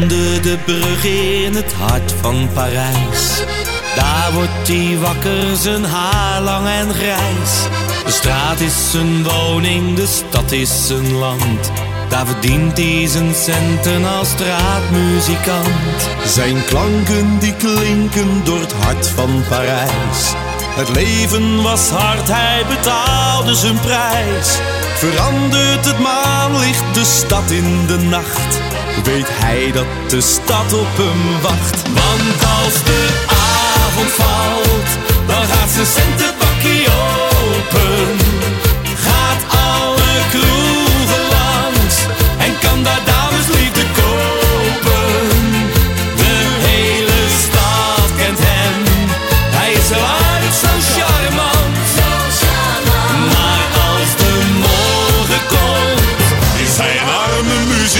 Onder de brug in het hart van Parijs. Daar wordt hij wakker, zijn haar lang en grijs. De straat is zijn woning, de stad is zijn land. Daar verdient hij zijn centen als straatmuzikant. Zijn klanken die klinken door het hart van Parijs. Het leven was hard, hij betaalde zijn prijs. Verandert het maanlicht de stad in de nacht, weet hij dat de stad op hem wacht. Want als de avond valt, dan gaat zijn